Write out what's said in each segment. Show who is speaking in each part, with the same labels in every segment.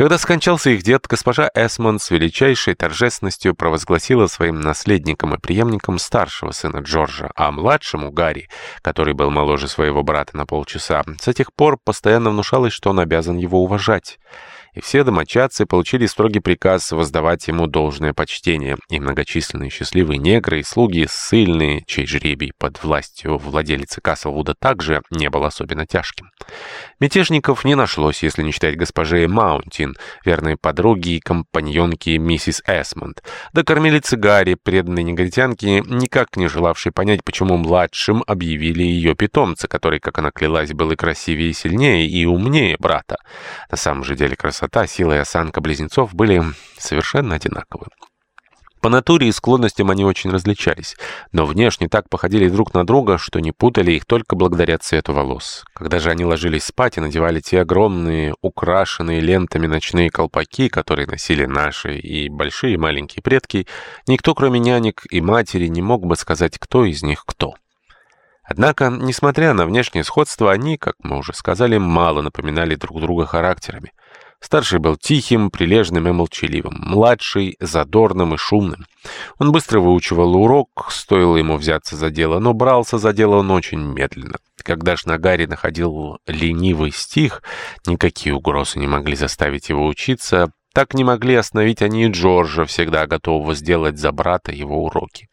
Speaker 1: Когда скончался их дед, госпожа Эсмонд с величайшей торжественностью провозгласила своим наследником и преемником старшего сына Джорджа, а младшему Гарри, который был моложе своего брата на полчаса, с тех пор постоянно внушалось, что он обязан его уважать и все домочадцы получили строгий приказ воздавать ему должное почтение, и многочисленные счастливые негры и слуги, ссыльные, чей жребий под властью владелицы Каслвуда также не был особенно тяжким. Мятежников не нашлось, если не считать госпожи Маунтин, верной подруги и компаньонки миссис Эсмонд, да кормилицы Гарри, преданной негритянки, никак не желавшей понять, почему младшим объявили ее питомца, который, как она клялась, был и красивее, и сильнее, и умнее брата. На самом же деле красота красота, сила и осанка близнецов были совершенно одинаковы. По натуре и склонностям они очень различались, но внешне так походили друг на друга, что не путали их только благодаря цвету волос. Когда же они ложились спать и надевали те огромные, украшенные лентами ночные колпаки, которые носили наши и большие и маленькие предки, никто, кроме нянек и матери, не мог бы сказать, кто из них кто. Однако, несмотря на внешнее сходство, они, как мы уже сказали, мало напоминали друг друга характерами. Старший был тихим, прилежным и молчаливым, младший — задорным и шумным. Он быстро выучивал урок, стоило ему взяться за дело, но брался за дело он очень медленно. Когда Гарри находил ленивый стих, никакие угрозы не могли заставить его учиться, так не могли остановить они и Джорджа, всегда готового сделать за брата его уроки.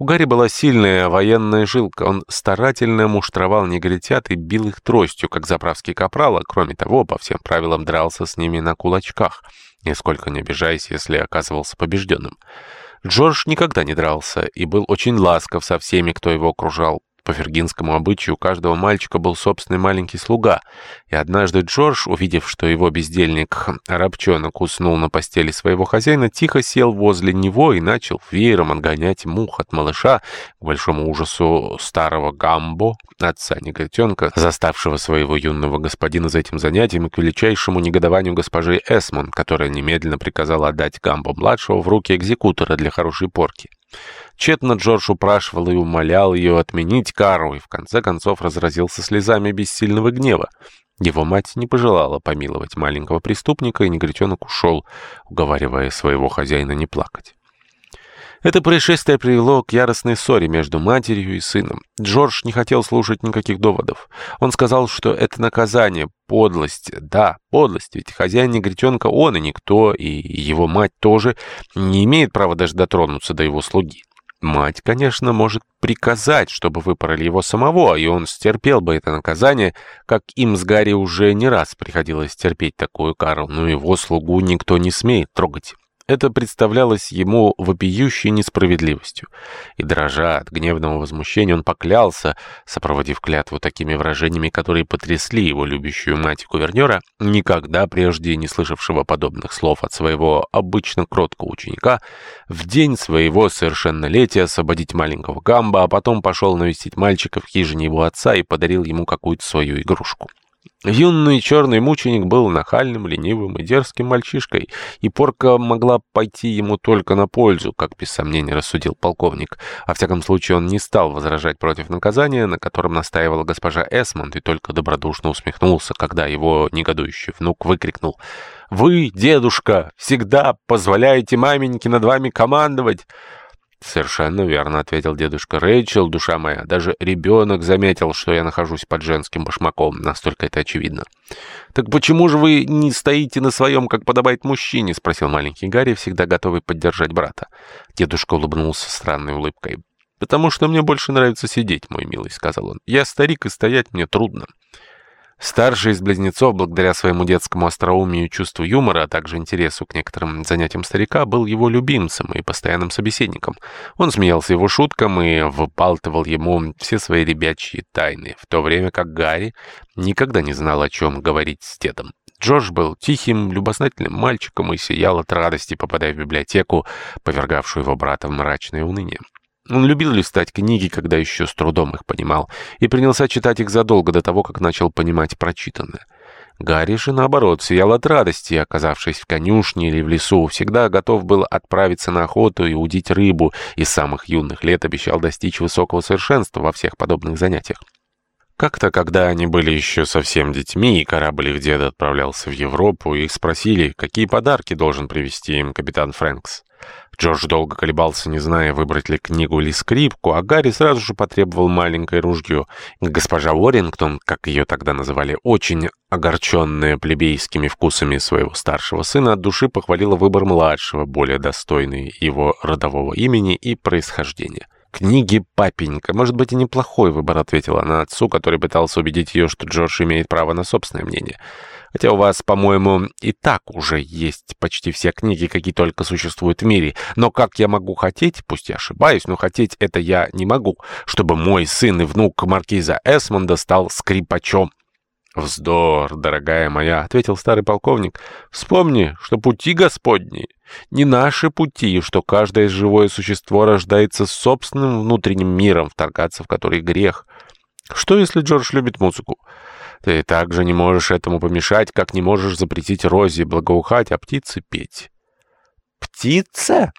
Speaker 1: У Гарри была сильная военная жилка. Он старательно муштровал негритят и бил их тростью, как заправский капрал, а кроме того, по всем правилам дрался с ними на кулачках, нисколько не обижаясь, если оказывался побежденным. Джордж никогда не дрался и был очень ласков со всеми, кто его окружал. По фергинскому обычаю у каждого мальчика был собственный маленький слуга, и однажды Джордж, увидев, что его бездельник рабчонок уснул на постели своего хозяина, тихо сел возле него и начал веером отгонять мух от малыша, к большому ужасу старого Гамбо, отца негритенка, заставшего своего юного господина за этим занятием, и к величайшему негодованию госпожи Эсмон, которая немедленно приказала отдать Гамбо-младшего в руки экзекутора для хорошей порки. Тщетно Джордж упрашивал и умолял ее отменить кару, и в конце концов разразился слезами бессильного гнева. Его мать не пожелала помиловать маленького преступника, и негритенок ушел, уговаривая своего хозяина не плакать. Это происшествие привело к яростной ссоре между матерью и сыном. Джордж не хотел слушать никаких доводов. Он сказал, что это наказание, подлость. Да, подлость, ведь хозяин негритенка он и никто, и его мать тоже не имеет права даже дотронуться до его слуги. Мать, конечно, может приказать, чтобы выпороли его самого, и он стерпел бы это наказание, как им с Гарри уже не раз приходилось терпеть такую кару, но его слугу никто не смеет трогать. Это представлялось ему вопиющей несправедливостью. И, дрожа от гневного возмущения, он поклялся, сопроводив клятву такими выражениями, которые потрясли его любящую мать гувернера, никогда прежде не слышавшего подобных слов от своего обычно кроткого ученика, в день своего совершеннолетия освободить маленького Гамба, а потом пошел навестить мальчика в хижине его отца и подарил ему какую-то свою игрушку. Юный черный мученик был нахальным, ленивым и дерзким мальчишкой, и порка могла пойти ему только на пользу, как без сомнения рассудил полковник. Во всяком случае, он не стал возражать против наказания, на котором настаивала госпожа Эсмонд, и только добродушно усмехнулся, когда его негодующий внук выкрикнул «Вы, дедушка, всегда позволяете маменьке над вами командовать!» «Совершенно верно», — ответил дедушка Рэйчел, душа моя. «Даже ребенок заметил, что я нахожусь под женским башмаком. Настолько это очевидно». «Так почему же вы не стоите на своем, как подобает мужчине?» — спросил маленький Гарри, всегда готовый поддержать брата. Дедушка улыбнулся странной улыбкой. «Потому что мне больше нравится сидеть, мой милый», — сказал он. «Я старик, и стоять мне трудно». Старший из близнецов, благодаря своему детскому остроумию и чувству юмора, а также интересу к некоторым занятиям старика, был его любимцем и постоянным собеседником. Он смеялся его шуткам и выпалтывал ему все свои ребячьи тайны, в то время как Гарри никогда не знал, о чем говорить с дедом. Джордж был тихим, любознательным мальчиком и сиял от радости, попадая в библиотеку, повергавшую его брата в мрачное уныние. Он любил листать книги, когда еще с трудом их понимал, и принялся читать их задолго до того, как начал понимать прочитанное. Гарри же, наоборот, сиял от радости, оказавшись в конюшне или в лесу, всегда готов был отправиться на охоту и удить рыбу, и с самых юных лет обещал достичь высокого совершенства во всех подобных занятиях. Как-то, когда они были еще совсем детьми, и корабль их деда отправлялся в Европу, их спросили, какие подарки должен привезти им капитан Фрэнкс. Джордж долго колебался, не зная, выбрать ли книгу или скрипку, а Гарри сразу же потребовал маленькое ружье. Госпожа Уоррингтон, как ее тогда называли, очень огорченная плебейскими вкусами своего старшего сына, от души похвалила выбор младшего, более достойный его родового имени и происхождения. «Книги папенька. Может быть, и неплохой выбор», — ответила она отцу, который пытался убедить ее, что Джордж имеет право на собственное мнение. «Хотя у вас, по-моему, и так уже есть почти все книги, какие только существуют в мире. Но как я могу хотеть, пусть я ошибаюсь, но хотеть это я не могу, чтобы мой сын и внук маркиза Эсмонда стал скрипачом». «Вздор, дорогая моя», — ответил старый полковник. «Вспомни, что пути Господни не наши пути, что каждое живое существо рождается с собственным внутренним миром, вторгаться в который грех. Что, если Джордж любит музыку? Ты также не можешь этому помешать, как не можешь запретить Розе благоухать, а птице петь». «Птица?»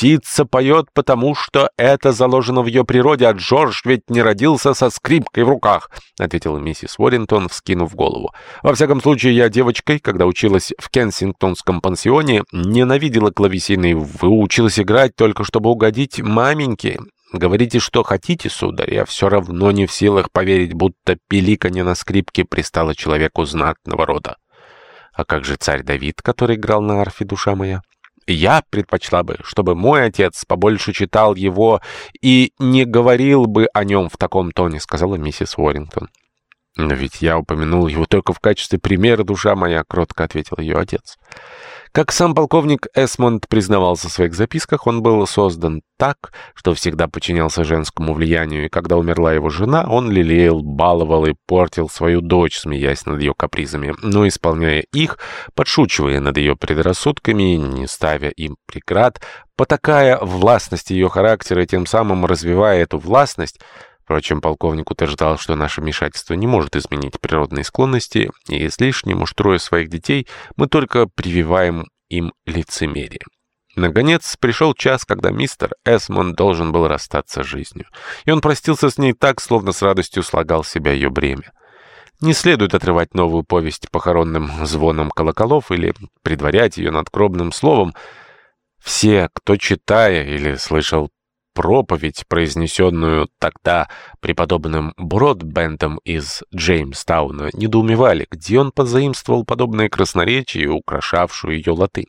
Speaker 1: Птица поет, потому что это заложено в ее природе, а Джордж ведь не родился со скрипкой в руках», — ответила миссис Уоррингтон, вскинув голову. «Во всяком случае, я девочкой, когда училась в Кенсингтонском пансионе, ненавидела клавесины выучилась играть только чтобы угодить маменьке. Говорите, что хотите, сударь, я все равно не в силах поверить, будто пиликанье на скрипке пристало человеку знатного рода». «А как же царь Давид, который играл на арфе, душа моя?» Я предпочла бы, чтобы мой отец побольше читал его и не говорил бы о нем в таком тоне, сказала миссис Уоррингтон. «Но ведь я упомянул его только в качестве примера, душа моя», — кротко ответил ее отец. Как сам полковник Эсмонд признавался в своих записках, он был создан так, что всегда подчинялся женскому влиянию, и когда умерла его жена, он лелеял, баловал и портил свою дочь, смеясь над ее капризами, но исполняя их, подшучивая над ее предрассудками, не ставя им преград, потакая властности ее характера и тем самым развивая эту властность, Впрочем, полковник утверждал, что наше вмешательство не может изменить природные склонности, и излишне муштруя своих детей, мы только прививаем им лицемерие. Наконец, пришел час, когда мистер Эсмонд должен был расстаться с жизнью. И он простился с ней так, словно с радостью слагал себя ее бремя. Не следует отрывать новую повесть похоронным звоном колоколов или предварять ее надгробным словом. Все, кто, читая или слышал проповедь, произнесенную тогда преподобным Бродбентом из Джеймстауна, недоумевали, где он позаимствовал подобное красноречие, украшавшую ее латынь.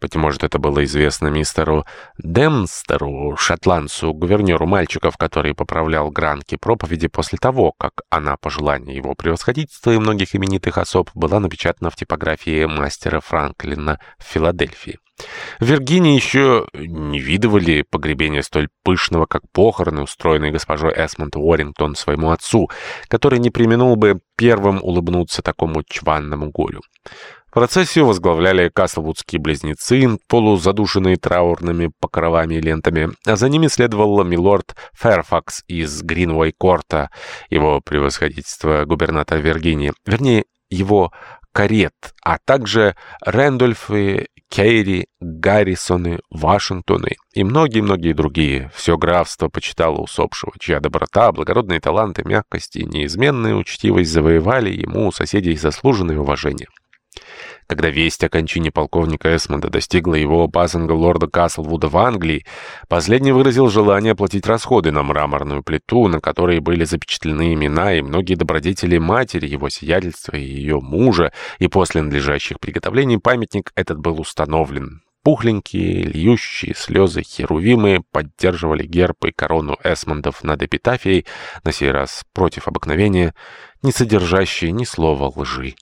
Speaker 1: Быть может, это было известно мистеру Демстеру, шотландцу, гувернеру мальчиков, который поправлял гранки проповеди после того, как она, по желанию его превосходительства и многих именитых особ, была напечатана в типографии мастера Франклина в Филадельфии. В Виргинии еще не видывали погребения столь пышного, как похороны, устроенные госпожой Эсмонд Уоррингтон своему отцу, который не применул бы первым улыбнуться такому чванному горю. Процессию возглавляли каслвудские близнецы, полузадушенные траурными покровами и лентами, а за ними следовал милорд Фэрфакс из Гринвей-Корта, его превосходительство губернатор Виргинии, вернее, его карет, а также Рэндольфы, Кейри, Гаррисоны, Вашингтоны и многие-многие другие. Все графство почитало усопшего, чья доброта, благородные таланты, мягкость и неизменная учтивость завоевали ему у соседей заслуженное уважение. Когда весть о кончине полковника Эсмонда достигла его пасынга лорда Каслвуда в Англии, последний выразил желание оплатить расходы на мраморную плиту, на которой были запечатлены имена и многие добродетели матери, его сиятельства и ее мужа, и после надлежащих приготовлений памятник этот был установлен. Пухленькие, льющие слезы херувимы поддерживали герб и корону Эсмондов над эпитафией, на сей раз против обыкновения, не содержащие ни слова лжи.